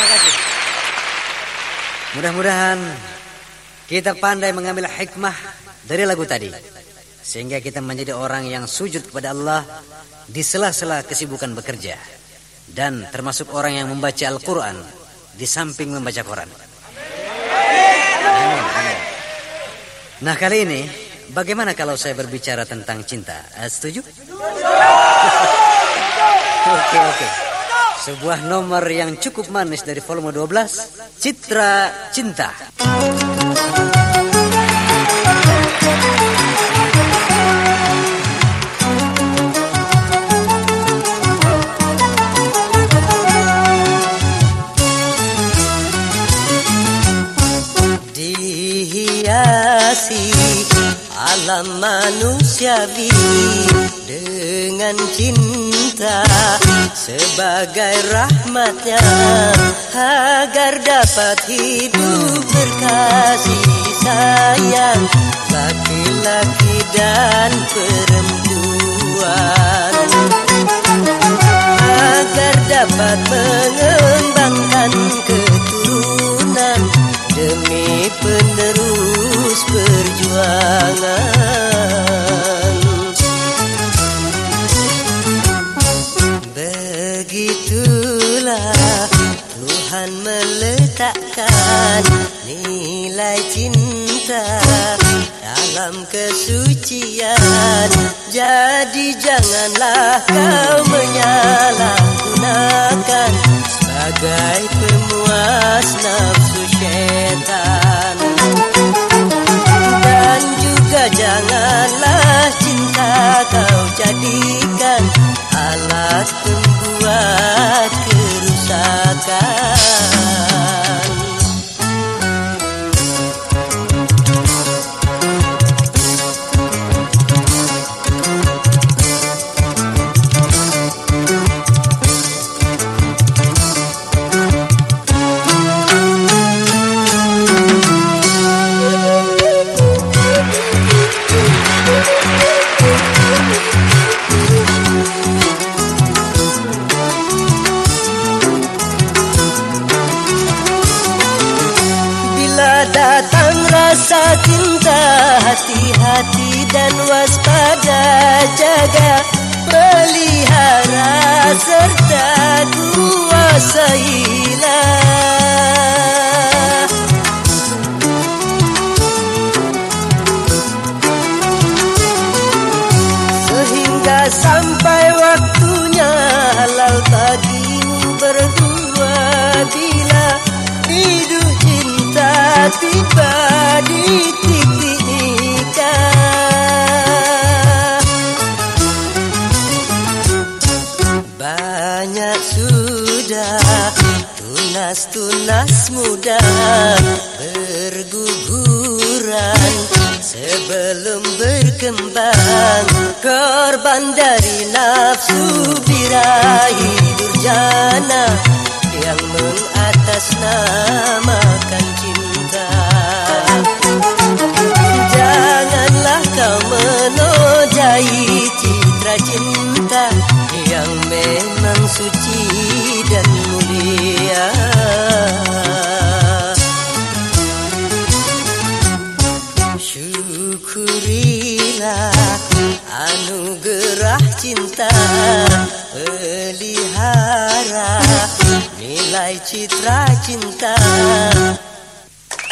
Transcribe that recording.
Terima kasih. Mudah-mudahan kita pandai mengambil hikmah dari lagu tadi. Sehingga kita menjadi orang yang sujud kepada Allah di sela-sela kesibukan bekerja. Dan termasuk orang yang membaca Al-Quran di samping membaca Quran. Nah kali ini bagaimana kalau saya berbicara tentang cinta? Uh, setuju? Oke oke. Sebuah nomor yang cukup manis dari volume 12, Citra Cinta. Alam manusiawi dengan cinta sebagai rahmatnya agar dapat hidup berkasih sayang laki-laki dan perempuan. Agar dapat mengembangkan Tuhan meletakkan nilai cinta dalam kesucian. Jadi janganlah kau menyalahgunakan sebagai pemuas nafsu syaitan Dan juga janganlah datang rasa cinta Hati-hati dan waspada. Jaga, pelihara serta kuasailah Sehingga sampai tunas-tunas muda berguguran sebelum berkembang. Korban dari nafsu birahi durjana yang mengatasnamakan cinta. Janganlah kau menodai citra cinta yang memang suci cinta Pelihara nilai citra cinta